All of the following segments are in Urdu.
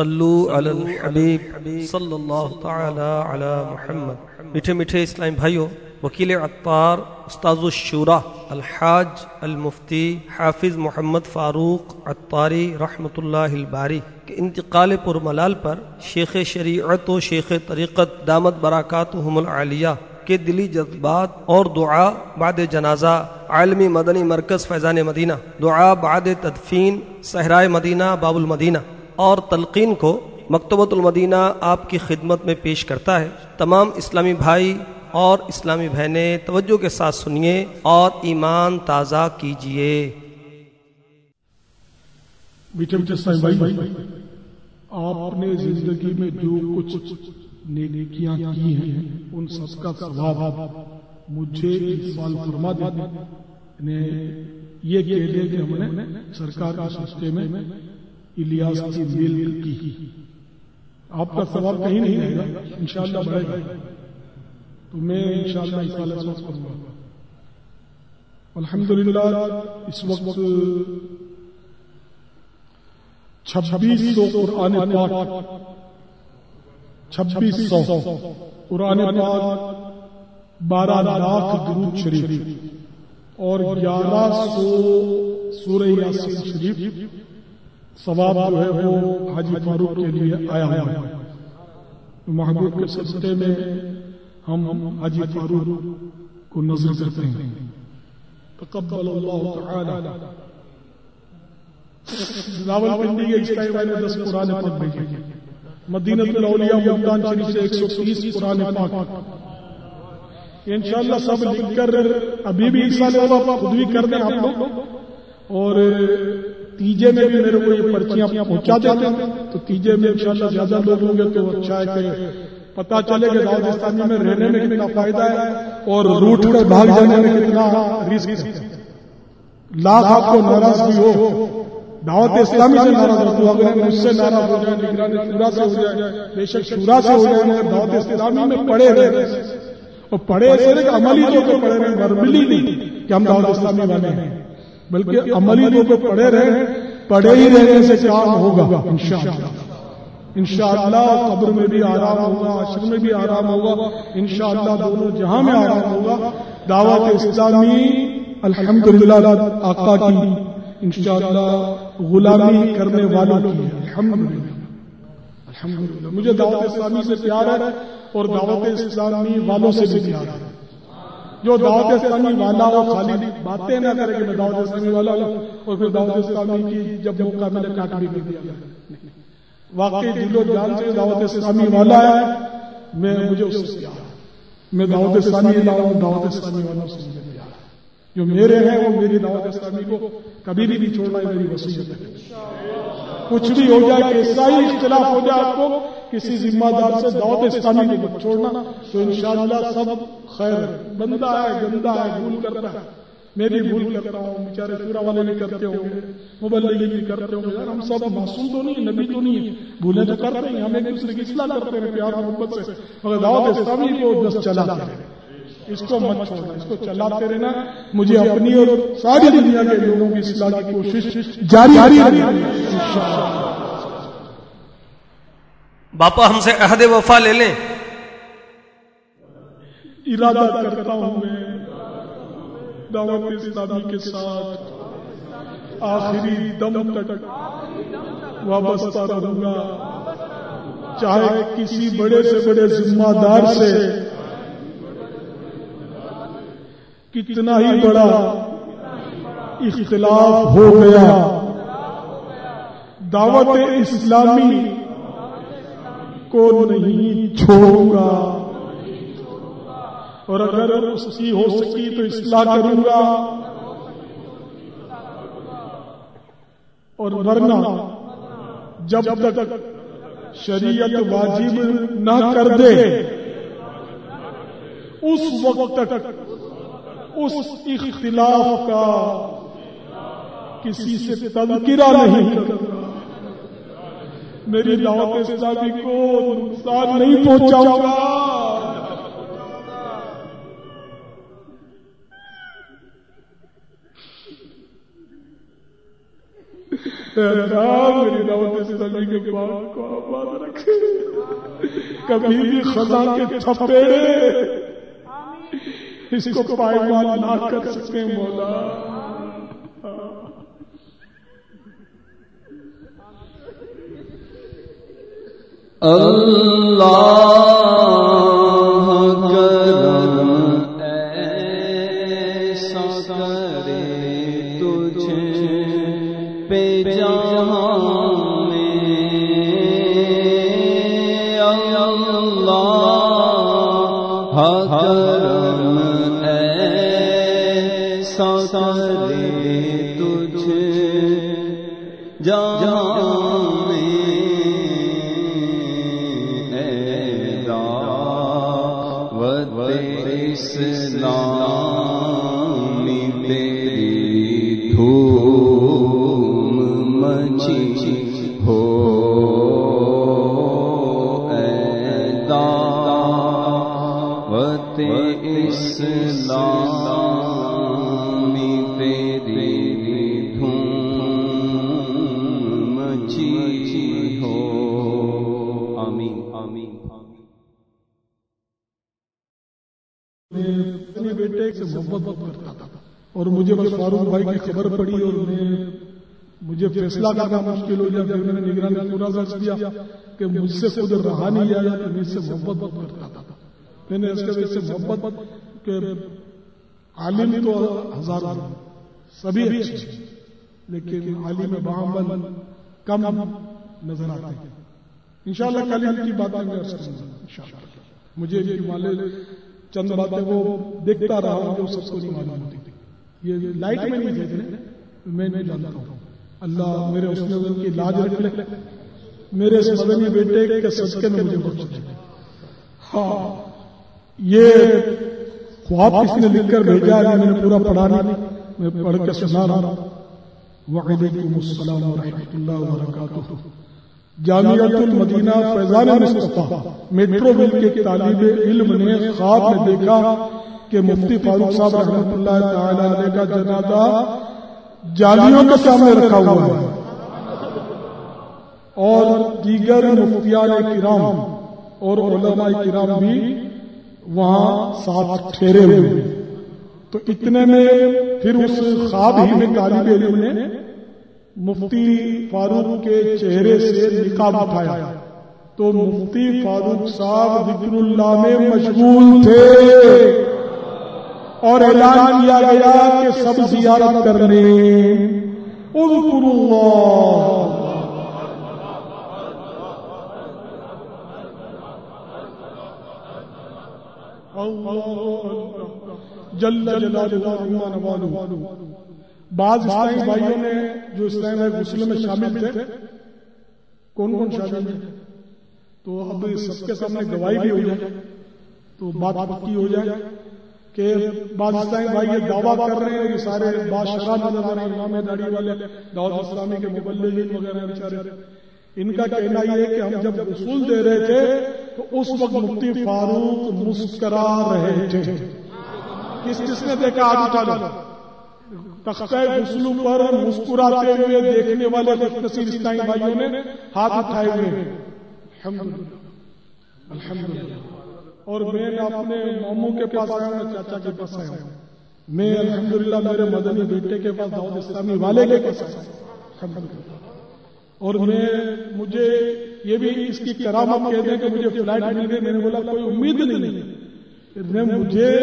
صلو علی الحبیب صلی اللہ تعالی علی محمد. میٹھے میٹھے اسلام بھائیوں وکیل عطار استاذ الشورا، الحاج المفتی حافظ محمد فاروق عطاری رحمۃ اللہ الباری کے انتقال پر ملال پر شیخ شریعت و شیخ طریقت دامت براکات العالیہ کے دلی جذبات اور دعا بعد جنازہ عالمی مدنی مرکز فیضان مدینہ، دعا بعد تدفین، صحرائے مدینہ، باب المدینہ. اور تلقین کو مکتبۃ المدینہ آپ کی خدمت میں پیش کرتا ہے۔ تمام اسلامی بھائی اور اسلامی بہنیں، توجہ کے ساتھ سنیے اور ایمان تازہ کیجیے۔ میٹھے میٹھے بھائی، آپ نے زندگی میں جو کچھ نیکیاں کی ہیں، ان سب کا ثواب مجھے سوال فرما دے یعنی یہ کہہ دے کہ ہم نے سرکار کا سستے میں الیاس کی مل کی۔ آپ کا ثواب کہیں نہیں رہے گا؟ انشاءاللہ بڑھے گا۔ تو میں انشاءاللہ اس والے سوال کروں گا۔ الحمدللہ، اس وقت چھبیس سو قرآن پاک۔ چھبیس سو قرآن پاک بارہ لاکھ درود شریف اور گیارہ سو سورہ یاسین شریف۔ ثواب جو ہے وہ حاجی فاروق کے لیے آیا ہوا ہے۔ محبوب کے سستے میں ہم حاجی فاروق کو نظر کرتے ہیں۔ تقبل اللہ تعالی۔ راول پنڈی کے اس ٹائم میں دس قرآن پاک بھیجے مدینہ الاولیاء ملتان شریف سے ایک سو تیس قرآن پاک۔ انشاءاللہ سب لکھ کر ابھی بھی اس سال خود بھی کر دیں آپ لوگ۔ اور تیجے میں بھی میرے کو یہ پرچیاں پہنچا دیتے ہیں۔ تو تیجے میں انشاءاللہ زیادہ لوگ ہوں گے تو اچھا ہے کہ پتا چلے کہ دعوت اسلامی میں رہنے میں کتنا فائدہ ہے اور روٹ کر بھاگ جانے میں کتنا رسک ہے۔ لاکھ آپ کو ناراض بھی ہو۔ دعوت اسلامی سے ناراض ہو اگر مجھ سے ناراض ہو جائے نگرانی شورا سے ہو جائے بے شک شورا سے ہو جائے مگر دعوت اسلامی میں پڑے رہے اور پڑے سے عملی طور پر پڑے رہے بربلی نہیں کہ ہم دعوت اسلامی والے ہیں۔ بلکہ عملی طور پہ پڑے رہے پڑے ہی رہنے سے کام ہوگا؟ انشاءاللہ۔ انشاءاللہ قبر میں بھی آرام ہوگا عشر میں بھی آرام ہوگا انشاءاللہ دونوں جہاں میں آرام ہوگا۔ دعوت اسلامی الحمدللہ آقا کی انشاءاللہ غلامی کرنے والوں کی الحمدللہ۔ الحمدللہ۔ مجھے دعوت اسلامی سے پیار ہے اور دعوت اسلامی والوں سے بھی پیار ہے۔ جو دعوت اسلامی والا ہو، خالی باتیں نہ کرے کہ میں دعوت اسلامی والا ہوں، اور پھر دعوت اسلامی کی جب موقع میں نے کاٹ بھی کر دیا۔ واقعی دل و جان سے دعوت اسلامی والا ہے، میں مجھے اس سے میں دعوت اسلامی لاؤں دعوت اسلامی والوں سے مجھے جو میرے ہیں، وہ میری دعوت اسلامی کو کبھی بھی نہیں چھوڑنا ہے میری وسیعت ہے۔ کچھ بھی ہو جائے کیسا ہی اختلاف ہو جائے آپ کو کسی ذمہ دار سے دعوت اسلامی کو چھوڑنا، تو انشاءاللہ سب خیر بندہ ہے گندا ہے بھول کرتا ہے۔ میں بھی بھول کرتا ہوں، بیچارے پورا والے بھی کرتے ہوں گے مبلغ بھی کرتے ہوں گے۔ یار، ہم سب معصوم تو نہیں نبی تو نہیں ہے بھولے تو کرتے ہیں، ہم ایک دوسرے کی اصلاح کرتے ہیں، پیار محبت سے۔ مگر دعوت اسلامی کو بس چلا اس کو مت چھوڑنا، اس کو چلاتے رہنا۔ مجھے اپنی اور ساری دنیا کے لوگوں کی اصلاح کی کوشش جاری باپا ہم سے عہد وفا لے لیں۔ ارادہ کرتا ہوں میں دعوت اسلامی کے ساتھ آخری دم تک وابستہ رہوں گا۔ چاہے کسی بڑے سے بڑے ذمہ دار سے کتنا ہی بڑا اختلاف ہو گیا۔ دعوت اسلامی کو نہیں چھوڑوں گا۔ اور اگر اس کی ہو سکی تو اصلاح کروں گا۔ اور ورنہ جب تک شریعت واجب نہ کر دے، اس وقت تک اس اختلاف کا کسی سے تذکرہ نہیں کرتا میری دعوت اسلامی کو نقصان نہیں پہنچاؤں گا۔ میری دعوت اسلامی کے بعد کو آباد رکھے۔ کبھی بھی خزاں کے چھپے اس کو پائمال نہ کر سکے مولا۔ اللہ خبر پڑی اور میں مجھے فیصلہ کرنا مشکل ہو گیا۔ پھر میں نے نگرانی پورا درج دیا کہ مجھ سے خود رہا نہیں جایا کہ میں اس سے محبت بہت کرتا تھا۔ میں نے اس کے وجہ سے محبت کہ عالم تو ہزار سبھی اچھے لیکن عالم بعمل کم نظر آتے ہیں۔ انشاءاللہ کل ان کی باتیں میں عرض کروں گا، انشاءاللہ۔ مجھے یہ والے چند باتیں وہ دیکھتا رہا، جو سب کو نہیں معلوم ہوتی۔ یہ لائٹ میں نہیں دیکھ میں نہیں جانتا ہوں۔ اللہ میرے اس میں کی لاج رکھ لے میرے اس مدنی بیٹے کے صدقے میں مجھے بخش دے ہاں یہ خواب کس نے لکھ کر بھیجا ہے میں نے پورا پڑھا نہیں؟ میں پڑھ کے سنا رہا وعلیکم السلام ورحمۃ اللہ وبرکاتہ۔ جامعت المدینہ فیضان مصطفیٰ، میٹرو ویل کے طالب علم نے خواب میں دیکھا کہ مفتی فاروق صاحب رحمۃ اللہ تعالی علیہ کا جنازہ جالیوں کے سامنے رکھا ہوا ہے۔ اور دیگر مفتیان کرام اور علماء کرام بھی وہاں ساتھ ٹھہرے ہوئے ہیں۔ تو اتنے میں پھر اس خواب ہی میں طالب علم نے۔ مفتی فاروق کے چہرے سے نکاب اٹھایا۔ تو مفتی فاروق صاحب ذکر اللہ میں مشغول تھے۔ اور اعلان کیا گیا کہ سب زیارت کرنے۔ اذکر اللہ۔ جل بعض اسلامی بھائیوں نے جو اسلام مسلم میں شامل تھے، کون کون شامل تھے؟ تو اب سب کے سامنے گواہی بھی ہو جائے، تو بات پکی ہو جائے۔ کہ بعض بھائی یہ دعویٰ کر رہے ہیں کہ سارے بادشاہ نظر آ رہے ہیں، امام داڑھی والے دعوت اسلامی کے مبلغین وغیرہ بیچارے۔ ان کا کہنا یہ ہے کہ ہم جب اصول دے رہے تھے تو اس وقت مفتی فاروق مسکرا رہے تھے۔ کس کس نے دیکھا؟ آج اٹھا لو۔ تختہ غسلوں پر مسکراتے ہوئے دیکھنے والے نصیر اسلامی بھائیوں نے ہاتھ اٹھائے ہوئے۔ ہیں الحمدللہ۔ الحمدللہ۔ اور میں اپنے ماموں کے پاس آیا ہوں چاچا کے پاس آیا ہوں۔ میں الحمدللہ میرے مدنی بیٹے کے پاس، دعوت اسلامی والے کے پاس آیا ہوں۔ اور میں، مجھے یہ بھی اس کی کرامت کہہ دیں کہ مجھے فلائٹ مل گئی۔ میں نے بولا، کوئی امید نہیں مجھے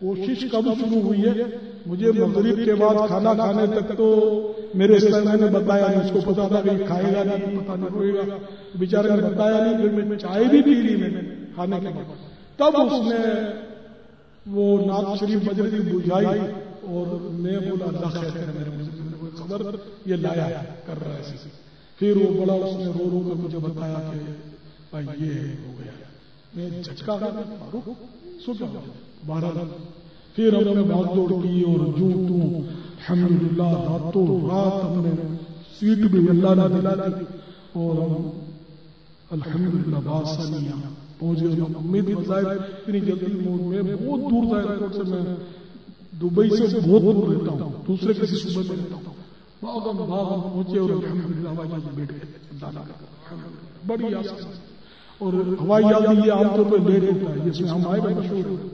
کوشش کب شروع ہوئی ہے؟ مجھے مغرب کے بعد کھانا کھانے تک تو میرے اسلام نے بتایا نہیں۔ اس کو پتا تھا کہ کھائے گا نہیں، پتا نہیں ہوئے گا۔ بیچارے نے بتایا نہیں، پھر میں چائے بھی پی لی میں نے۔ کھانے کے بعد۔ تب اس نے وہ نعت شریف بجر بجھائی اور میں بولا، اللہ خیر کرے، میرے خبر یہ لایا کر رہا ہے پھر وہ بڑا، اس نے رو رو کر مجھے بتایا کہ بھائی یہ ہو گیا۔ میں جھٹکا فاروق سو کیا بارہ پھر ہم نے بہت دوڑ کی اور جو تو، الحمدللہ، راتوں رات ہم نے سیٹ بھی اللہ نے دلا دی اور ہم الحمدللہ باسانیہ پہنچ گئے ہم امید بظاہر اتنی جلدی موڑ میں بہت دور تھا ایئرپورٹ سے میں دبئی سے بہت دور رہتا ہوں، دوسرے کسی صوبے میں رہتا ہوں۔ بعض ہم بعض ہم پہنچے اور الحمدللہ ہوائی جہاز میں بیٹھ گئے۔ اللہ کا بڑی آسان اور ہوائی جہاز یہ عام طور پہ لیٹ ہوتا ہے، جس میں ہم آئے بڑے مشہور ہیں۔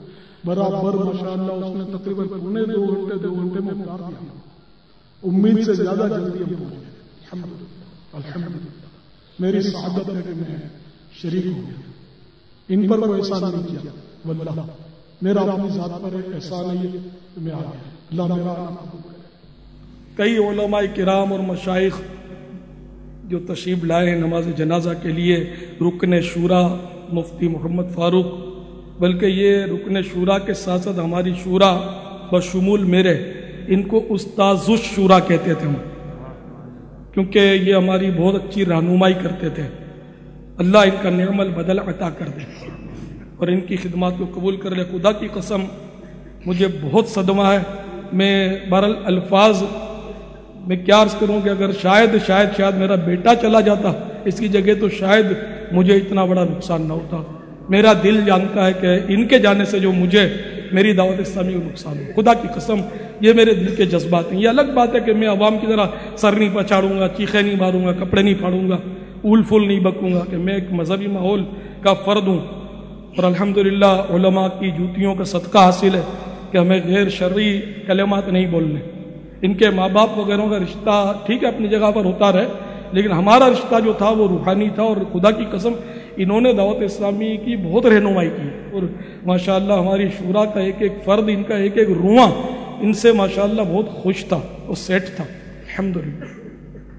برابر ماشاءاللہ اس نے تقریباً پونے دو گھنٹے دو گھنٹے میں اتار دیا۔ امید سے زیادہ جلدی ہم پہنچے۔ الحمدللہ۔ الحمدللہ۔ میری سعادت ہے کہ میں شریک ہوں۔ ان پر کوئی احسان نہیں کیا۔ واللہ، میرا اپنی ذات پر ایک احسان ہے میں آ گیا اللہ میرا کئی علماء کرام اور مشائق جو تشریف لائے ہیں نماز جنازہ کے لیے، رکن شورا مفتی محمد فاروق، بلکہ یہ رکن شورا کے ساتھ ساتھ ہماری شورا بشمول میرے، ان کو استاذ الشورا کہتے تھے ہم۔ کیونکہ یہ ہماری بہت اچھی رہنمائی کرتے تھے۔ اللہ ان کا نعم البدل عطا کر دے اور ان کی خدمات کو قبول کر لے۔ خدا کی قسم، مجھے بہت صدمہ ہے۔ میں بہرحال الفاظ میں کیا عرض کروں کہ اگر شاید شاید شاید میرا بیٹا چلا جاتا اس کی جگہ تو شاید مجھے اتنا بڑا نقصان نہ ہوتا۔ میرا دل جانتا ہے کہ ان کے جانے سے جو مجھے میری دعوت اسلامی کو نقصان ہو خدا کی قسم، یہ میرے دل کے جذبات ہیں۔ یہ الگ بات ہے کہ میں عوام کی طرح سر نہیں پچاڑوں گا چیخے نہیں ماروں گا، کپڑے نہیں پھاڑوں گا۔ اول فول نہیں بکوں گا کہ میں ایک مذہبی ماحول کا فرد ہوں۔ اور الحمدللہ علماء کی جوتیوں کا صدقہ حاصل ہے کہ ہمیں غیر شرعی کلمات نہیں بولنے۔ ان کے ماں باپ وغیرہ کا رشتہ ٹھیک ہے، اپنی جگہ پر ہوتا رہے، لیکن ہمارا رشتہ جو تھا وہ روحانی تھا اور خدا کی قسم انہوں نے دعوت اسلامی کی بہت رہنمائی کی۔ اور ماشاءاللہ ہماری شورا کا ایک ایک فرد، ان کا ایک ایک رواں، ان سے ماشاءاللہ بہت خوش تھا اور سیٹ تھا۔ الحمدللہ۔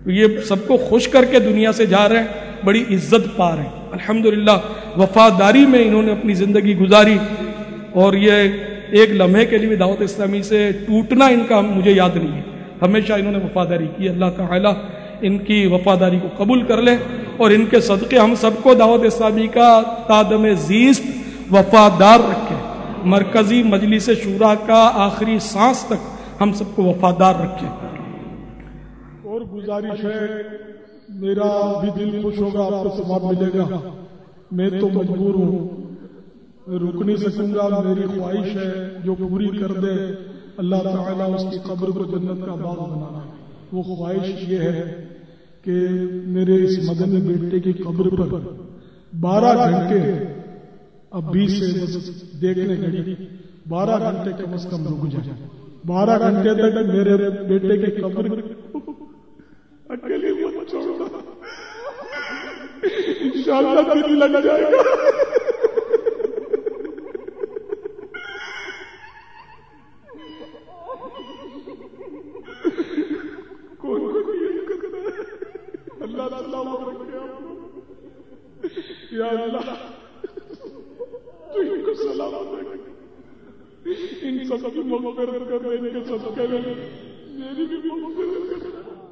یہ سب کو خوش کر کے دنیا سے جا رہے ہیں، بڑی عزت پا رہے ہیں۔ الحمدللہ، وفاداری میں انہوں نے اپنی زندگی گزاری۔ اور یہ ایک لمحے کے لیے بھی دعوت اسلامی سے ٹوٹنا ان کا مجھے یاد نہیں ہے۔ ہمیشہ انہوں نے وفاداری کی۔ اللہ تعالیٰ ان کی وفاداری کو قبول کر لے۔ اور ان کے صدقے ہم سب کو دعوت اسلامی کا تادم زیست وفادار رکھے۔ مرکزی مجلس شورا کا آخری سانس تک ہم سب کو وفادار رکھے۔ گزارش ہے، میرا بھی دل خوش ہوگا، آپ کو ثواب ملے گا۔ میں تو مجبور ہوں۔ رک نہیں سکوں گا، میری خواہش ہے جو پوری کر دے۔ اللہ تعالیٰ اس کی قبر کو جنت کا باغ بنانا۔ وہ خواہش یہ ہے کہ میرے اس مدنی بیٹے کی قبر پر بارہ گھنٹے، اب بیس سے بس دیکھنے گھڑی بارہ گھنٹے کم از کم رک جائے۔ بارہ گھنٹے تک میرے بیٹے کی قبر اکیلے مت چھوڑنا انشاءاللہ دل لگ جائے گا۔ اللہ یا اللہ کو ان سب کی مغفرت کر، ان کے صدقے میں، میری بھی مغفرت کر۔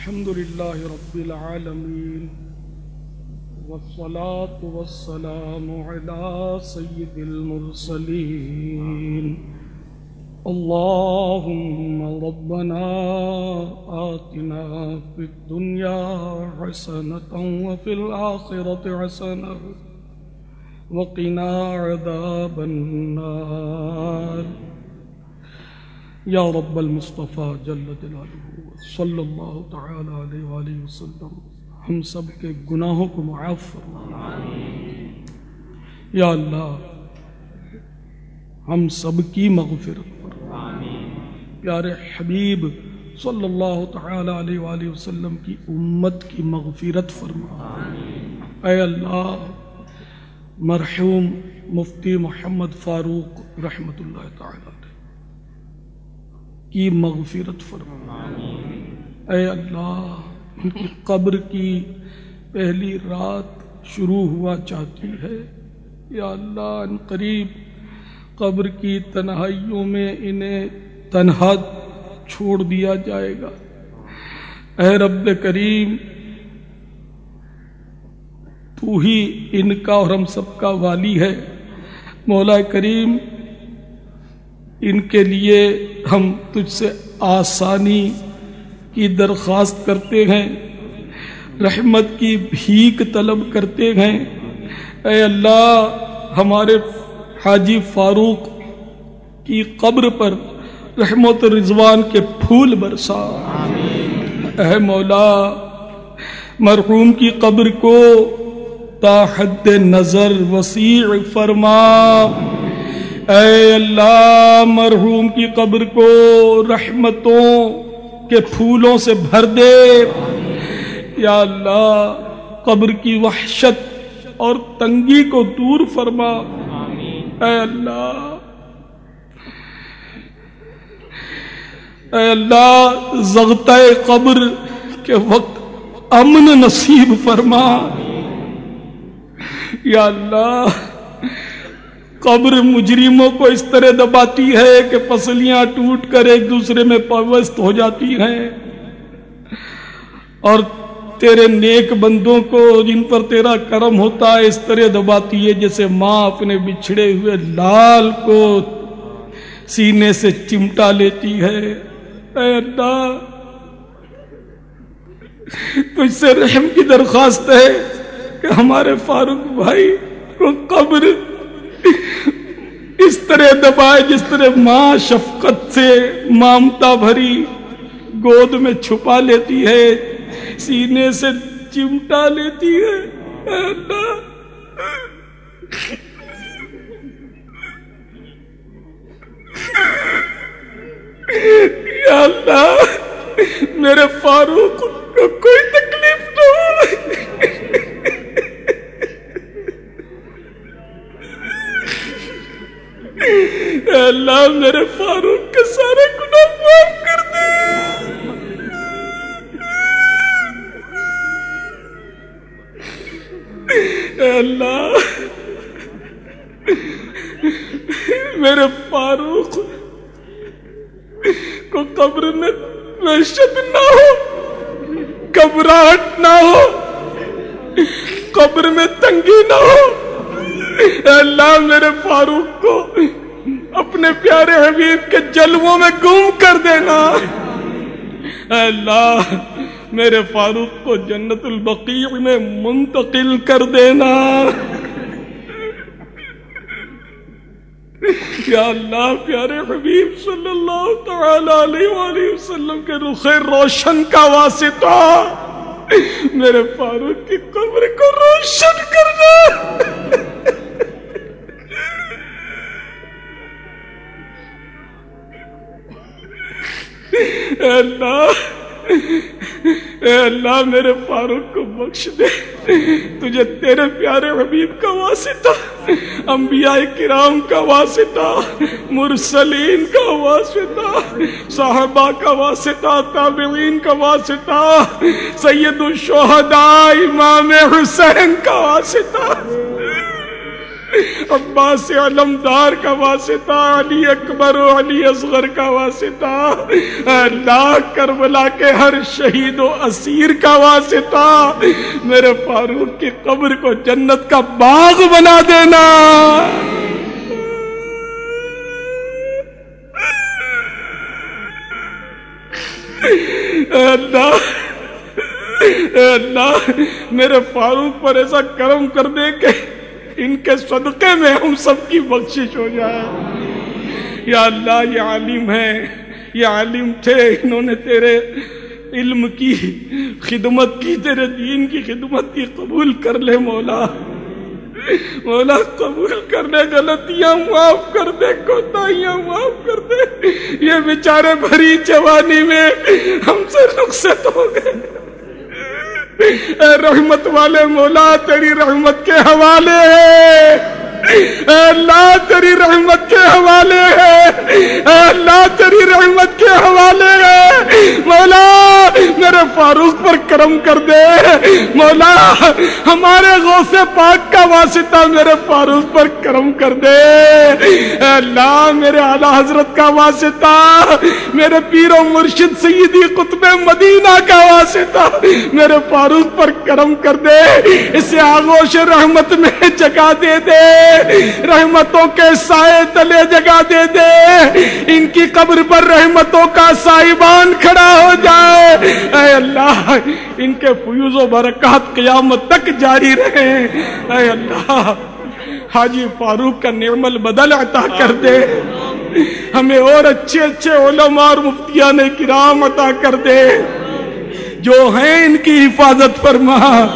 الحمد لله رب العالمين والصلاة والسلام على سيد المرسلين. اللهم ربنا آتنا في الدنيا حسنة وفي الآخرة حسنة وقنا عذاب النار. یا رب المصطفیٰ جل جلالہ صلی اللہ تعالی علیہ وآلہ وسلم، ہم سب کے گناہوں کو معاف فرما۔ یا اللہ، ہم سب کی مغفرت فرما۔ پیارے حبیب، صلی اللہ تعالی علیہ وآلہ وسلم کی امت کی مغفرت فرما۔ اے اللہ، مرحوم مفتی محمد فاروق رحمۃ اللہ تعالی کی مغفرت فرما۔ اے اللہ ان کی قبر کی پہلی رات شروع ہوا چاہتی ہے۔ یا اللہ، ان قریب قبر کی تنہائیوں میں انہیں تنہا چھوڑ دیا جائے گا۔ اے رب کریم، تو ہی ان کا اور ہم سب کا والی ہے۔ مولا کریم ان کے لیے ہم تجھ سے آسانی کی درخواست کرتے ہیں، رحمت کی بھیک طلب کرتے ہیں۔ اے اللہ، ہمارے حاجی فاروق کی قبر پر رحمت رضوان کے پھول برسا۔ اے مولا، مرحوم کی قبر کو تا حد نظر وسیع فرما۔ اے اللہ مرحوم کی قبر کو رحمتوں کے پھولوں سے بھر دے۔ یا اللہ قبر کی وحشت اور تنگی کو دور فرما۔ اے اللہ۔ اے اللہ زغتہ قبر کے وقت امن نصیب فرما۔ یا اللہ قبر مجرموں کو اس طرح دباتی ہے کہ پسلیاں ٹوٹ کر ایک دوسرے میں پوست ہو جاتی ہیں۔ اور تیرے نیک بندوں کو جن پر تیرا کرم ہوتا ہے، اس طرح دباتی ہے جیسے ماں اپنے بچھڑے ہوئے لال کو سینے سے چمٹا لیتی ہے۔ اے اللہ، تجھ سے رحم کی درخواست ہے کہ ہمارے فاروق بھائی کو قبر اس طرح دبائے جس طرح ماں شفقت سے مامتا بھری گود میں چھپا لیتی ہے، سینے سے چمٹا لیتی ہے۔ اللہ یا اللہ، میرے فاروق کو کوئی تکلیف نہ ہو میرے پاس اللہ، میرے فاروق کو جنت البقیع میں منتقل کر دینا۔ یا اللہ، پیارے حبیب صلی اللہ تعالی علیہ وآلہ وسلم کے رخ روشن کا واسطہ، میرے فاروق کی قبر کو روشن کرنا۔ اللہ اے اللہ، میرے فاروق کو بخش دے۔ تجھے تیرے پیارے حبیب کا واسطہ، انبیاء کرام کا واسطہ، مرسلین کا واسطہ، صحابہ کا واسطہ، تابعین کا واسطہ، سید الشہداء، امام حسین کا واسطہ۔ عباس علمدار کا واسطہ، علی اکبر و علی اصغر کا واسطہ اللہ کربلا کے ہر شہید و اسیر کا واسطہ۔ میرے فاروق کی قبر کو جنت کا باغ بنا دینا۔ اللہ اللہ، میرے فاروق پر ایسا کرم کر دے کہ ان کے صدقے میں ہم سب کی بخشش ہو جائے۔ یا اللہ، یہ عالم ہے یہ عالم تھے، انہوں نے تیرے علم کی خدمت کی، تیرے دین کی خدمت کی قبول کر لے مولا۔ مولا، قبول کرنے غلطیاں معاف کر دے، کوتاہیاں معاف کر دے۔ یہ بیچارے بھری جوانی میں ہم سے رخصت ہو گئے۔ اے رحمت والے مولا، تیری رحمت کے حوالے ہے۔ اے اللہ، تیری رحمت کے حوالے ہے۔ اے اللہ، تیری رحمت کے حوالے ہے۔ مولا، میرے فاروق پر کرم کر دے۔ مولا، ہمارے غوث پاک کا واسطہ میرے فاروق پر کرم کر دے۔ اے اللہ، میرے اعلی حضرت کا واسطہ۔ میرے پیر و مرشد سیدی قطب مدینہ کا واسطہ میرے فاروق پر کرم کر دے، اسے آغوش رحمت میں جگہ دے دے، رحمتوں کے سائے تلے جگہ دے دے۔ ان کی قبر پر رحمتوں کا سائبان کھڑا ہو جائے۔ اے اللہ، ان کے فیوز و برکات قیامت تک جاری رہے۔ اے اللہ، حاجی فاروق کا نعمل بدل عطا کر دے۔ ہمیں اور اچھے اچھے علماء اور مفتیان کرام عطا کر دے۔ جو ہیں ان کی حفاظت فرما،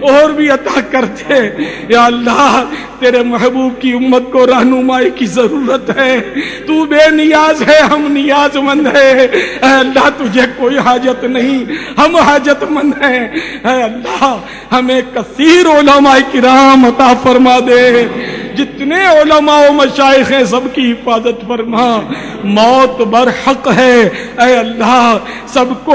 اور بھی عطا کر دے۔ یا اللہ، تیرے محبوب کی امت کو رہنمائی کی ضرورت ہے۔ تو بے نیاز ہے، ہم نیاز مند ہے اے اللہ، تجھے کوئی حاجت نہیں، ہم حاجت مند ہیں۔ اے اللہ، ہمیں کثیر علماء کرام عطا فرما دے۔ جتنے علماء و مشائخ ہیں سب کی حفاظت فرما، موت بر حق ہے۔ اے اللہ، سب کو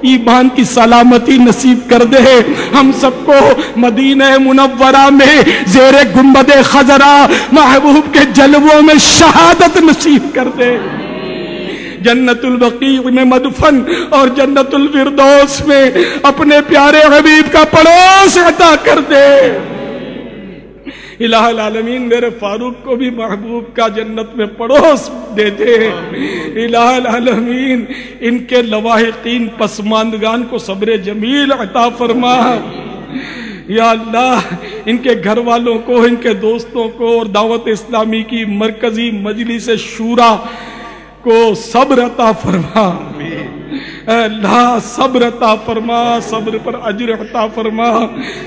ایمان کی سلامتی نصیب کر دے۔ ہم سب کو مدینہ منورہ میں زیر گنبد خزرہ محبوب کے جلووں میں شہادت نصیب کر دے۔ جنت البقیع میں مدفن اور جنت الفردوس میں اپنے پیارے حبیب کا پڑوس عطا کر دے۔ الہ العالمین میرے فاروق کو بھی محبوب کا جنت میں پڑوس دے دے الہ العالمین، ان کے لواحقین پسماندگان کو صبر جمیل عطا فرما۔ یا اللہ، ان کے گھر والوں کو، ان کے دوستوں کو اور دعوت اسلامی کی مرکزی مجلس شورا کو صبر عطا فرما۔ اے اللہ، صبر عطا فرما، صبر پر اجر عطا فرما۔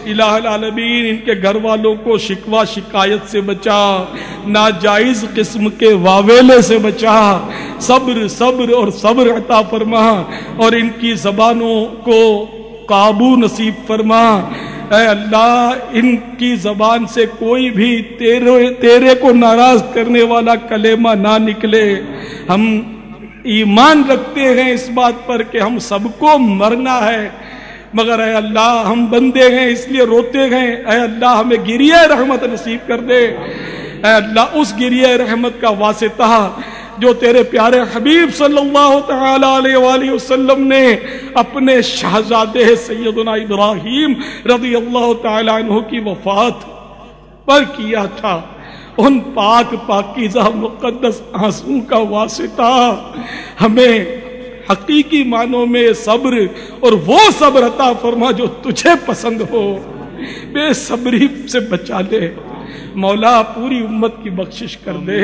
الہ العالمین، ان کے گھر والوں کو شکوہ، شکایت سے بچا۔ ناجائز قسم کے واویلے سے بچا۔ صبر صبر اور صبر عطا فرما۔ اور ان کی زبانوں کو قابو نصیب فرما۔ اے اللہ، ان کی زبان سے کوئی بھی تیرے تیرے کو ناراض کرنے والا کلمہ نہ نکلے۔ ہم ایمان رکھتے ہیں اس بات پر کہ ہم سب کو مرنا ہے۔ مگر اے اللہ، ہم بندے ہیں، اس لیے روتے ہیں۔ اے اللہ، ہمیں گریہ رحمت نصیب کر دے۔ اے اللہ، اس گریہ رحمت کا واسطہ جو تیرے پیارے حبیب صلی اللہ تعالی علیہ وآلہ وسلم نے اپنے شہزادے سیدنا ابراہیم رضی اللہ تعالی عنہ کی وفات پر کیا تھا۔ ان پاک پاکیزہ مقدس آنسوں کا واسطہ ہمیں حقیقی معنوں میں صبر اور وہ صبر عطا فرما جو تجھے پسند ہو۔ بے صبری سے بچا لے۔ مولا پوری امت کی بخشش کر دے۔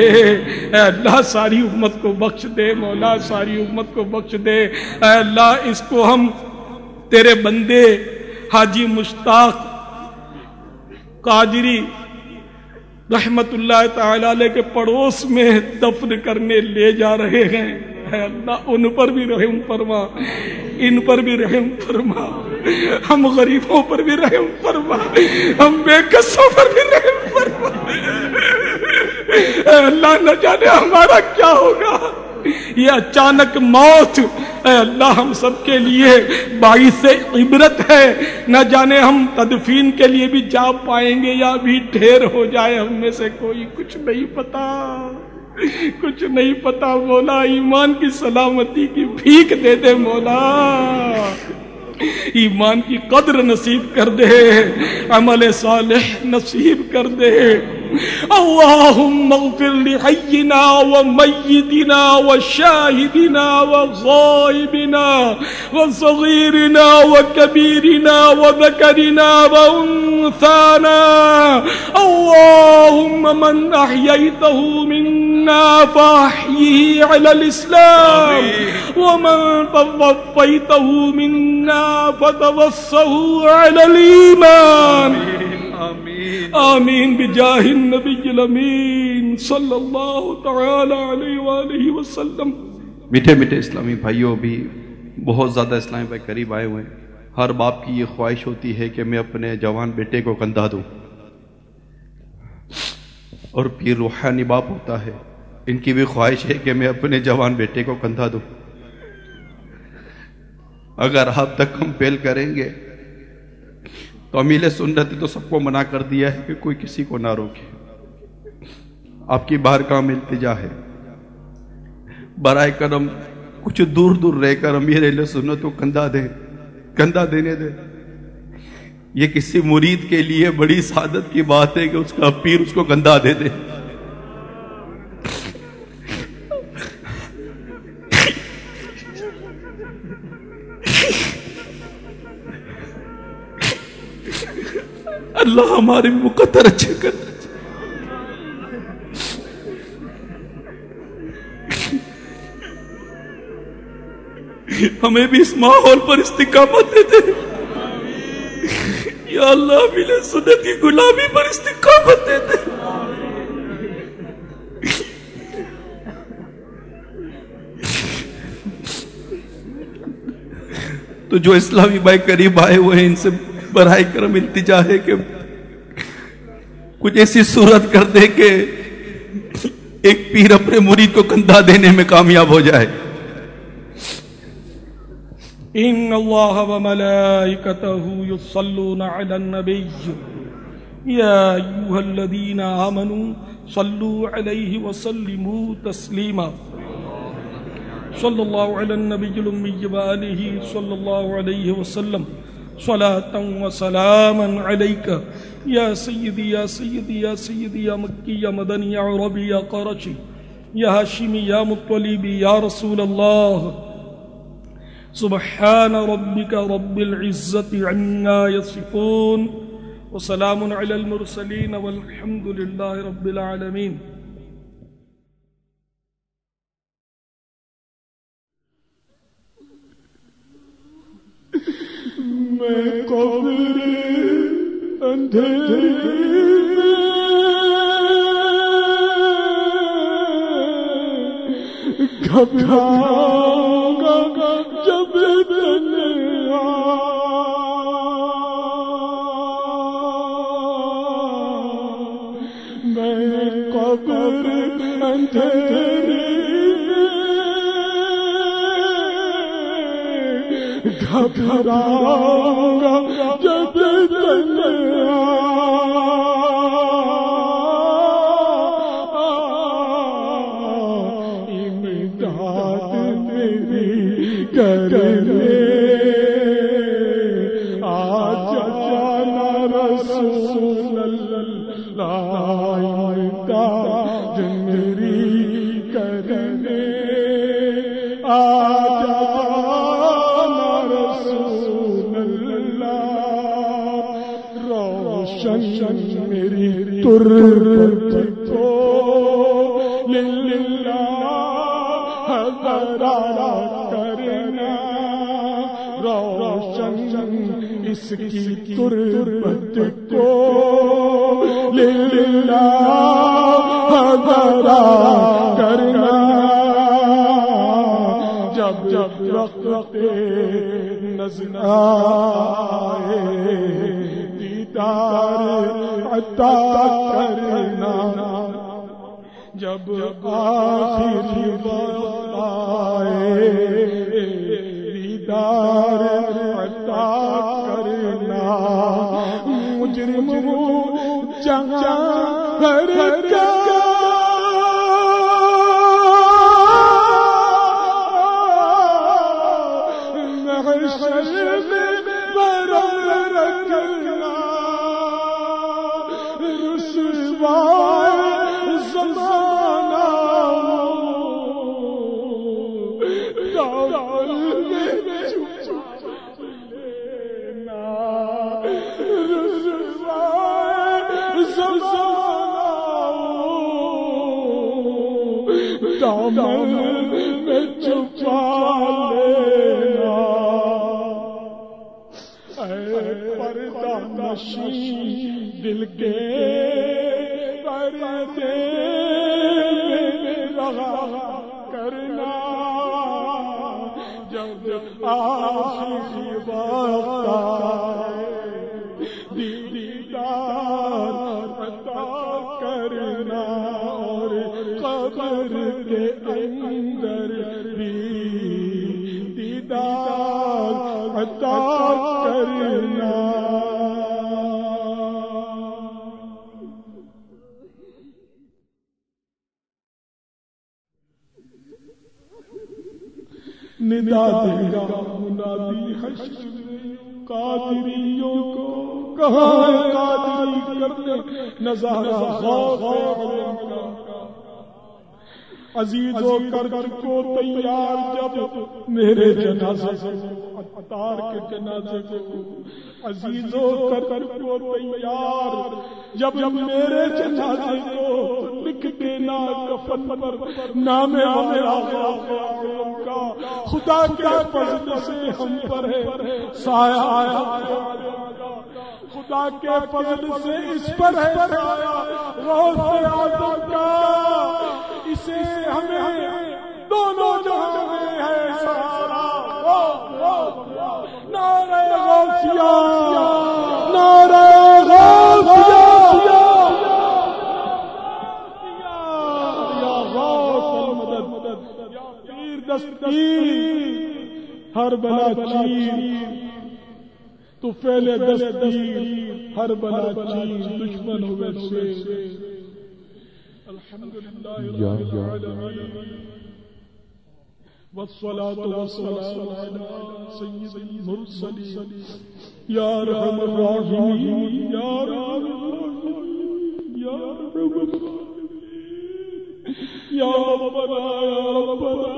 اے اللہ ساری امت کو بخش دے۔ مولا ساری امت کو بخش دے۔ اے اللہ اس کو ہم تیرے بندے حاجی مشتاق قادری رحمت اللہ تعالی علیہ کے پڑوس میں دفن کرنے لے جا رہے ہیں۔ اے اللہ، ان پر بھی رحم فرما۔ ان پر بھی رحم فرما۔ ہم غریبوں پر بھی رحم فرما۔ ہم بے قصوں پر بھی رحم فرما۔ اے اللہ، نہ جانے ہمارا کیا ہوگا۔ یہ اچانک موت۔ اے اللہ، ہم سب کے لیے باعث عبرت ہے۔ نہ جانے ہم تدفین کے لیے بھی جا پائیں گے یا بھی ڈھیر ہو جائے، ہم میں سے کوئی کچھ نہیں پتا۔ کچھ نہیں پتا، مولا، ایمان کی سلامتی کی بھیک دے دے، مولا۔ ایمان کی قدر نصیب کر دے، عمل صالح نصیب کر دے۔ اللهم اغفر لحينا وميتنا وشاهدنا وغائبنا وصغيرنا وكبيرنا وذكرنا وانثانا۔ اللهم من احييته منا فاحيه على الاسلام ومن توفيته منا فتوفه على الايمان آمین بجاہ النبی الامین صلی اللہ تعالی علیہ وآلہ وسلم. میٹھے میٹھے اسلامی بھائیوں بھی بہت زیادہ اسلامی بھائی قریب آئے ہوئے ہیں۔ ہر باپ کی یہ خواہش ہوتی ہے کہ میں اپنے جوان بیٹے کو کندھا دوں۔ اور پھر روحانی باپ ہوتا ہے۔ ان کی بھی خواہش ہے کہ میں اپنے جوان بیٹے کو کندھا دوں۔ اگر آپ تک ہم پیل کریں گے، تو امیل سنت تو سب کو منع کر دیا ہے کہ کوئی کسی کو نہ روکے۔ آپ کی باہر کام التجا ہے۔ برائے کرم کچھ دور دور رہ کر امیر سنت کو کندھا دیں۔ کندھا دینے دیں۔ یہ کسی مرید کے لیے بڑی سعادت کی بات ہے کہ اس کا پیر اس کو گندا دے دے۔ اللہ ہمارے مقدر اچھے کر ہمیں بھی اس ماحول پر استقامت دیتے۔ یا اللہ ملے سنت کی غلامی پر استقامت دے دے۔ تو جو اسلامی بھائی قریب آئے ہوئے ہیں، ان سے برائے کرم التجا ہے کہ کچھ ایسی صورت کر دے کہ ایک پیر اپنے مرید کو کندھا دینے میں کامیاب ہو جائے۔ إن الله وملائكته يصلون على النبي. يا أيها الذين آمنوا صلوا عليه وسلموا تسليما. صلى الله على النبي الأمي وآله صلى الله عليه وسلم. صلاة وسلاما عليك. يا سيدي يا سيدي يا سيدي، يا مكي، يا مدني، يا عربي، يا قرشي. يا هاشمي، يا مطلبي يا رسول الله. سبحان ربك رب العزة عنا يصفون وسلام على المرسلين والحمد لله رب العالمين. میں قبر اندھیرے گھبراؤں اندھیرے تربت کو للہ کرنا روشن اس کی تربت کو للہ حضرا کرنا جب جب جب آخری وقت آئے دیدار عطا کرنا مجرم جہاں ہر جب دیدار عطا کرنا اور قبر کے اندر بھی دیدار عطا کرنا ندا دے۔ و کر کو تیار جب میرے جنازے اتار کے جنازے کو عزیز و کر کو تیار جب جب میرے جنازے کو لکھ دینا کفن پر نام میرا کا۔ خدا کے فضل سے ہم پر ہے؟ سایہ آیا خدا کے فضل سے اس پر ہے آدم کا۔ اسے ہمیں دونوں جہاں میں ہے سہارا۔ نعرہ غوثیہ نعرہ غوثیہ۔ دستگیر، ہر بلا چیر۔ تو پہلے دستگیر ہر بلا چیر دشمن ہوئے سے الحمدللہ رب العالمین۔ والصلاة والسلام على سيد المرسلين يا رحم الراحمين يا رحم الراحمين يا رحم الراحمين يا ربنا يا ربنا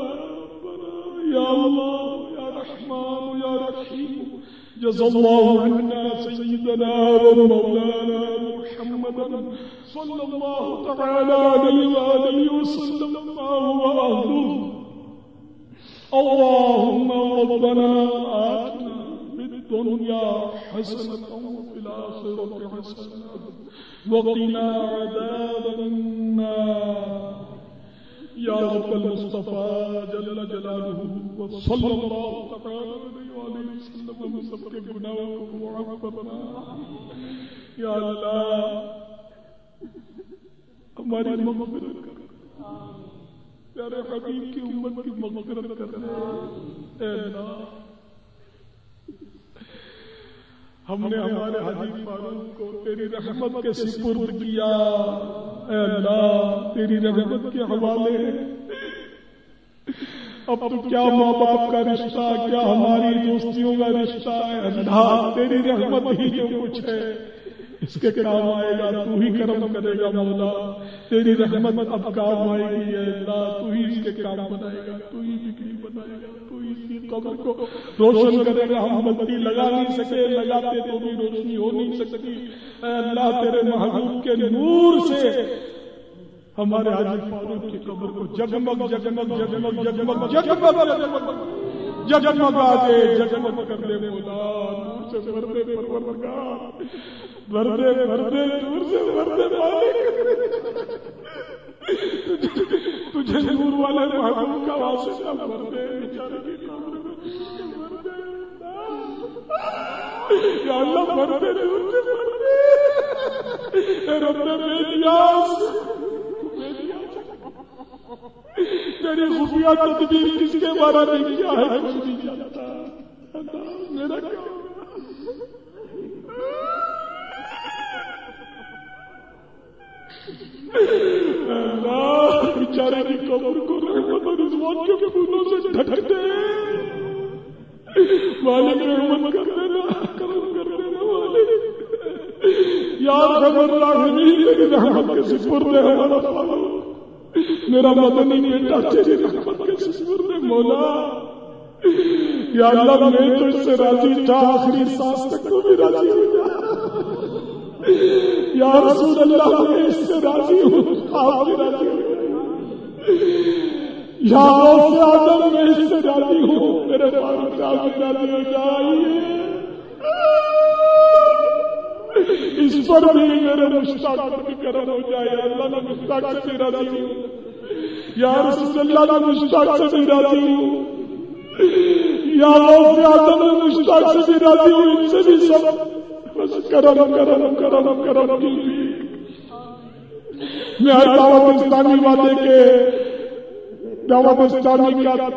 يا الله يا رحمن يا رحيم جزا الله عنا سيدنا ومولانا محمدا صلى الله تعالى عليه وآله وسلم ما هو أهله اللهم ربنا آتنا في الدنيا حسنة وفي الآخرة حسنة وقنا عذاب النار. يا رب المصطفى جل جلاله وصلى الله تعالى عليه وآله وسلم وسبك گناہوں وعفنا یا اللہ، ہماری مغفرت کر۔ پیارے حبیب کی امت کی مغفرت کرنا اے اللہ، ہم نے ہمارے حبیب فاروق کو تیری رحمت کے سپرد کیا۔ اے اللہ، تیری رغبت کے حوالے۔ اب تو کیا ماں باپ کا رشتہ، کیا ہماری دوستیوں کا رشتہ ہے؟ اللہ تیری رحمت ہی جو کچھ ہے۔ اس کے کام آئے گا، تو ہی کرم کرے گا مولا۔ تیری رحمت اب کام آئے گی اللہ، تو ہی اس کے کام بنائے گا، تو ہی بکری بنائے گا، تو ہی اس کی قبر کو روشن کرے گا۔ ہم بتی لگا نہیں سکے، لگاتے تو بھی روشنی ہو نہیں سکتی۔ اے اللہ، تیرے محبوب کے نور سے ہمارے حاجی فاروق کی قبر کو جگمگ جگمگ جگمگ جگمگ جگمگ جگمگ۔ آگے جگمگ کر دے مولا نور سے بھر دے پروردگار۔ بردے بردے دور سے بردے تجھے نور والے محبوب کا واسطہ بردے بیچارے کی یا اللہ بردے دور سے بردے اے رب بے نیاز تیری خفیہ تدبیر کس کے بارے میں کیا ہے؟ کچھ نہیں جانتا میرا کیا؟ بیچارے کی قبر کو رحمت اور رضوان کے پھولوں سے ڈھک دے مالک رحمت کر دینا کرم کر دینا مالک۔ یار خبر راہمین تیری رحمت کے سپرد ہے ہمارا میرا مدنی بیٹا تیری رحمت کے سپرد ہے مولا یا اللہ میں تو اس سے راضی تھا آخری سانس تک تو بھی راضی ہو جائے۔ یا رسول اللہ، میں اس سے راضی ہوں، آپ بھی راضی ہوں یا روز آدم، میں اس سے راضی ہوں۔ میرے پاس آپ بھی راضی ہو جائیے۔ اس پر بھی میرے مشتاق پر بھی کرم ہو جائے۔ اللہ نے مشتاق سے راضی ہوں۔ یا رسول اللہ نے مشتاق سے بھی راضی ہوں۔ یا روز آدم میں مشتاق سے بھی راضی ہوں۔ ان سے بھی سب بس کرم کرم کرم کرم میں دعوت اسلامی والے کے دعوت اسلامی کا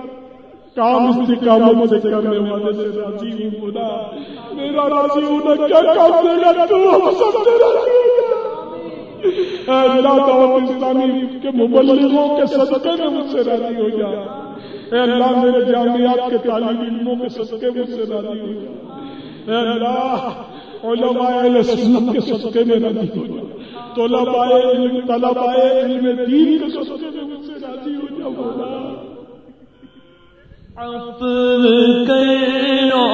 کام استقامت سے کرنے والے سے راضی ہوں، خدا۔ میرا راضی ہونا کیا کام دے گا؟ تو ہم سب سے راضی ہوں۔ اللہ دعوت اسلامی کے مبلغوں کے صدقے میں مجھ سے راضی ہو جا۔ اے اللہ میرے جامعات کے طالب علموں کے صدقے مجھ سے راضی ہو جا۔ اے اللہ علماء اہل سنت کے صدقے میں راضی ہو جا۔ طلباء علم طلباء علم دین کے صدقے میں مجھ سے راضی ہو جا، مولا۔ عفو کرو۔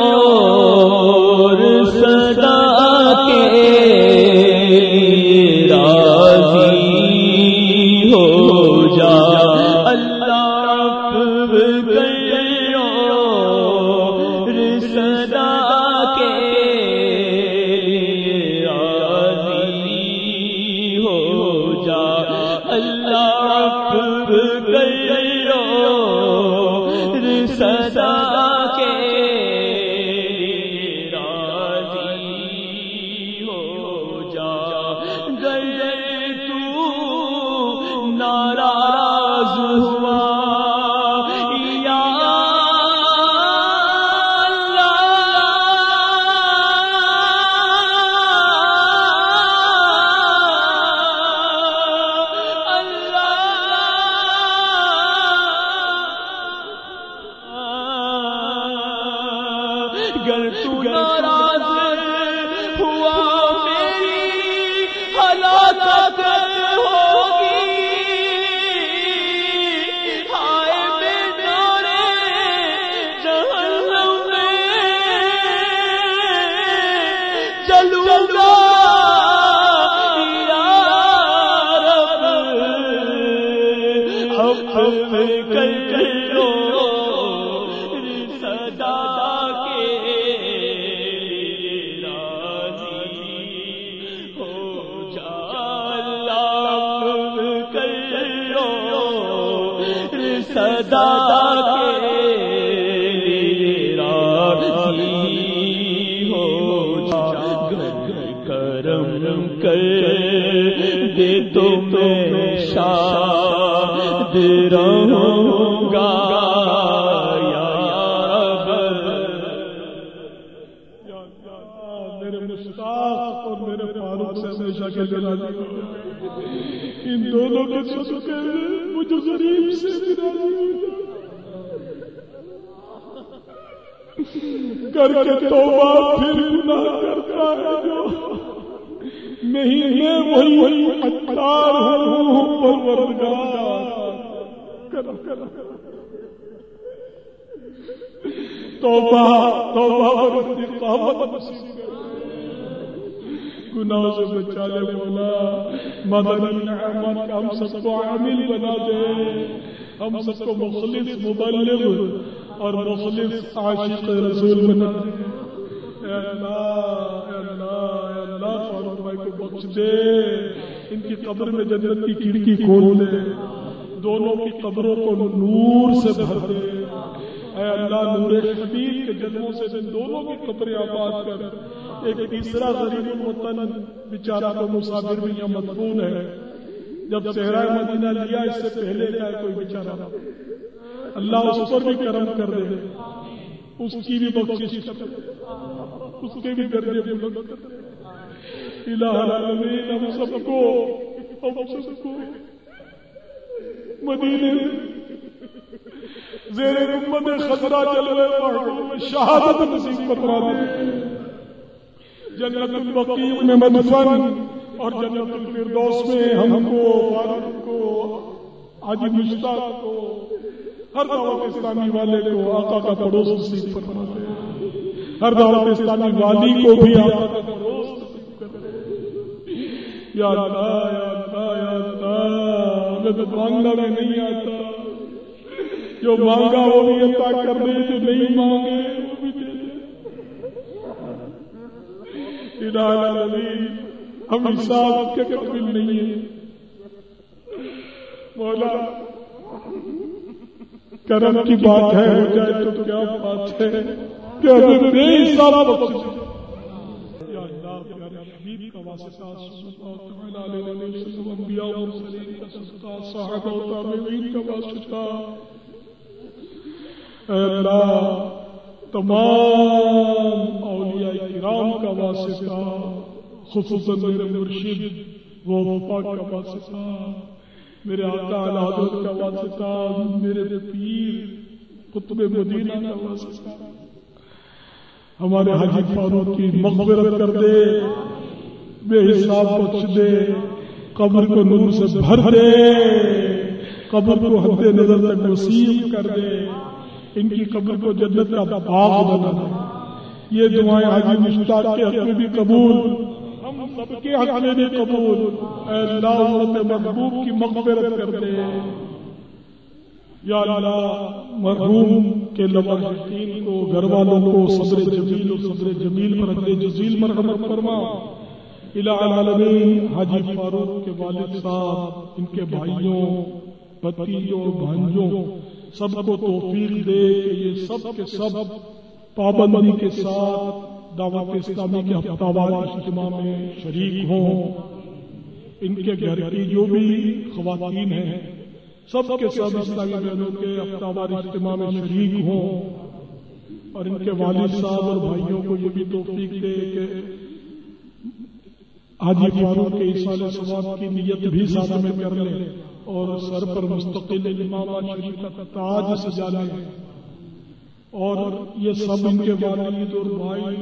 توبہ توبہ اور استقامت نصیب کر سے بچا لے مولا۔ مدنی نعمت ہم سب کو عامل بنا دے۔ ہم سب کو مخلص، مبلغ اور مخلص عاشق رسول بنا دے۔ اے اللہ اے اللہ اے اللہ فاروق بھائی کو بخش دے۔ ان کی قبر میں جنت کی کھڑکی کھول دے۔ دونوں کی قبروں کو نور سے بھر دے۔ اے اللہ نور حبیب کے جنموں سے ان دونوں کی قبریں آباد کر۔ ایک تیسرا غریب الوطن بیچارہ تو مسافر بھی یہاں مدفون ہے۔ جب صحرا مدینہ لیا، اس سے پہلے کا کوئی بیچارہ؟ اللہ اس پر بھی کرم کر دے۔ اس کی بھی بخشش اس کے بھی درجے بلند الہ العالمین، ہم سب کو، ہم سب کو۔ مدینے زیر امت خطرہ جلوے محبوب میں شہادت نصیب فرما دے۔ جنت البقیع میں مدفن اور جنت الفردوس میں ہم کو فاروق کو، حاجی مشتاق کو، ہر دعوت اسلامی والے کو آقا کا پڑوس نصیب فرما دے۔ ہر دعوت اسلامی والی کو بھی آقا کا پڑوس نصیب کر دے۔ یا اللہ یا اللہ یا اللہ ہمیں تو مانگنا بھی نہیں آتا جو مانگا وہ بھی عطا کر دے جو نہیں مانگے وہ بھی دے دے ہم حساب کے قابل نہیں ہیں۔ مولا، کرم کی بات ہے، ہو جائے تو کیا بات ہے؟ کہ ہمیں بے حساب بخش یا اللہ، پیارے حبیب کا واسطہ، صلی اللہ علیہ وسلم، انبیاء و مرسلین کا صدقہ، صحابہ و تابعین کا واسطہ۔ اے اللہ uh, تمام اولیاء کرام کا واسطہ، خصوصاً میرے مرشد، وہ وفا کا واسطہ، میرے آقا علی کا واسطہ، میرے پیر، قطب مدینہ کا واسطہ۔ ہمارے حاجی فاروق کی مغفرت کر دے، بے حساب بخش دے، قبر کو نور سے بھر دے، قبر کو حد نظر تک نصیب کر دے۔ ان کی قبر کو جنت کا باغ بنا۔ دے یہ دعائیں حاجی مشتاق کے حق میں بھی قبول۔ ہم سب کے حق میں بھی قبول۔ اے اللہ امت محبوب کی مغفرت کر دے یا اللہ، مرحوم کے لواحقین کو گھر والوں کو صدر جمیل و صدر جمیل پر حد جزیل مرحمت فرما۔ الہ العالمین، حاجی فاروق کے والد صاحب، ان کے بھائیوں، پتیوں بتیجوں بھانجوں سب کو توفیق دے کہ یہ سب کے سب پابندی کے ساتھ دعوت اسلامی کے ہفتہ وار اجتماع میں شریک ہوں۔ ان کے گھر کی جو بھی خواتین ہیں، سب کے سب اسلامی بہنوں کے ہفتہ وار اجتماع میں شریک ہوں۔ اور ان کے والد صاحب اور بھائیوں کو یہ بھی توفیق دے کہ حاجی فاروق کے اس اصال ثواب کی نیت بھی ساتھ میں کر لیں۔ اور سر پر مستقل امام شریف کا تاج سجا لیں اور یہ سب ان کے والد اور بھائی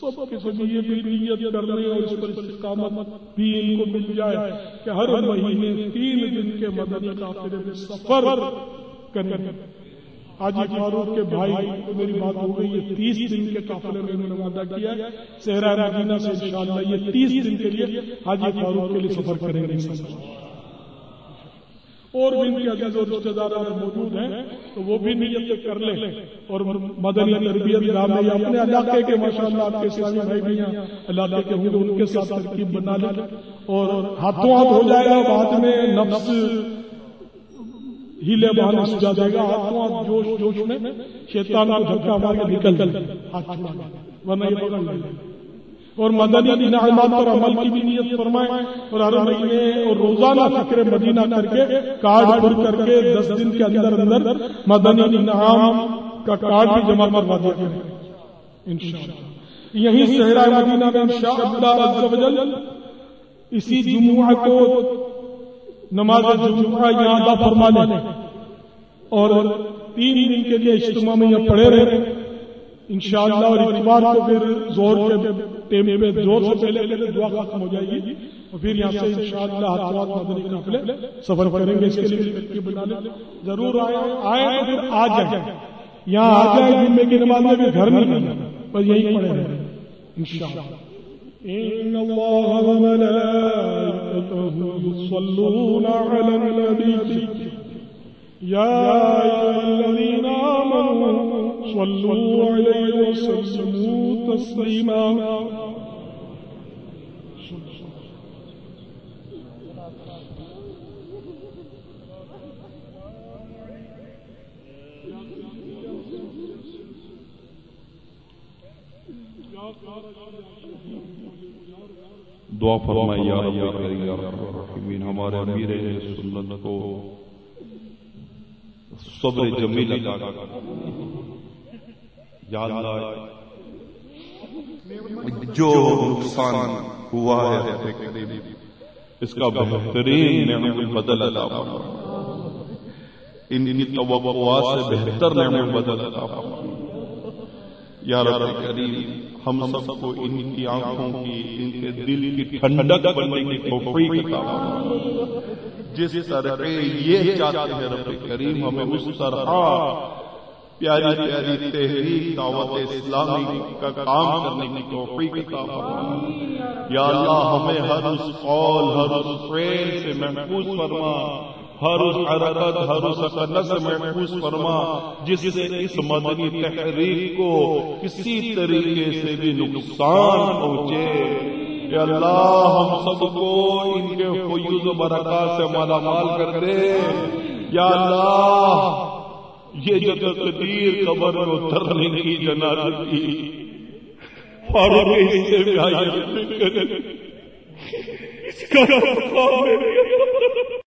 سب کے سب یہ بھی نیت کر لیں اور اس پر استقامت بھی ان کو مل جائے کہ ہر مہینے تین دن کے مدنی قافلے میں سفر کریں۔ حاجی فاروق کے بھائی کو میری بات ہو گئی، یہ تیس دن کے قافلے میں انہوں نے وعدہ کیا ہے صحرا مدینہ سے انشاءاللہ یہ تیس دن کے لیے حاجی فاروق کے لیے سفر کریں گے۔ اور بھی ان کے عزیز اور رشتے دار اگر موجود ہیں، تو وہ بھی نیت کر لیں اور مدنی تربیت گاہ میں یا اپنے علاقے کے ماشاء اللہ آپ کے اسلامی بھائی بھی ہیں، علاقے کے ہوں گے ان کے ساتھ ترکیب بنا لیں اور ہاتھوں ہاتھ ہو جائے گا بعد میں نفس ہیلے بہانے سے جا جائے گا، ہاتھوں ہاتھ جوش جوش میں شیطان کو دھکا مار کے نکل ہاتھ چھوڑا۔ ورنہ یہ پکڑ لے اور مدنی انعامات پر عمل کی بھی نیت فرمائیں اور ہر مہینے اور روزانہ فکر مدینہ کر کے کارڈ پر کر کے دس دن کے اندر اندر مدنی انعام کا کارڈ بھی جمع کروا دیا کریں۔ انشاءاللہ۔ یہی صحرا مدینہ میں انشاءاللہ عز و جل اسی جمعہ کو نماز جمعہ یہاں ادا فرما لیں۔ اور تین دن کے لیے اجتماع میں یہ پڑے رہے انشاءاللہ اور اتوار کو پھر زور کے ٹیم پہ زور سے پہلے پہلے دعا ختم ہو جائے گی۔ اور پھر یہاں سے انشاءاللہ ہاتھ مدنی قافلے سفر کریں گے۔ اس کے لیے بنا لیں۔ ضرور آئے آئے تو پھر آ جائیں۔ یہاں آ جائے، جمعے کی نماز میں بھی گھر نہیں کرنا بس یہی پڑے رہے انشاءاللہ۔ إن الله وملائكته يصلون على النبي يا أيها الذين آمنوا صلوا عليه وسلموا تسليما. دعا فرمائے یا رب کریم یا رب ہمارے امیر سنت کو صبر جمیل عطا کر۔ یا اللہ جو نقصان ہوا ہے اس کا بہترین نعمت بدل عطا فرما۔ ان کی توقعات سے بہتر نعمت بدل عطا فرما۔ یا رب کریم ہم سب کو ان کی آنکھوں کی ان کے دل کی ٹھنڈک بننے کی توفیق عطا فرما۔ جس طرح یہ چاہتے ہیں رب کریم ہمیں اس طرح پیاری پیاری تحریک دعوت اسلامی کا کام کرنے کی توفیق عطا فرما یا اللہ ہمیں ہر اس قول، ہر اس فعل سے محفوظ فرما۔ ہر اس حرکت، ہر اس سکنت سے محفوظ فرما۔ جس سے اس مدنی تحریک کو کسی طریقے سے بھی نقصان پہنچے۔ یا اللہ، ہم سب کو ان کے فیوز و برکات سے مالا مال کر دے۔ یا اللہ یہ جو تقدیر قبر میں اترنے کی جنازہ تھی۔ فاروق اس کا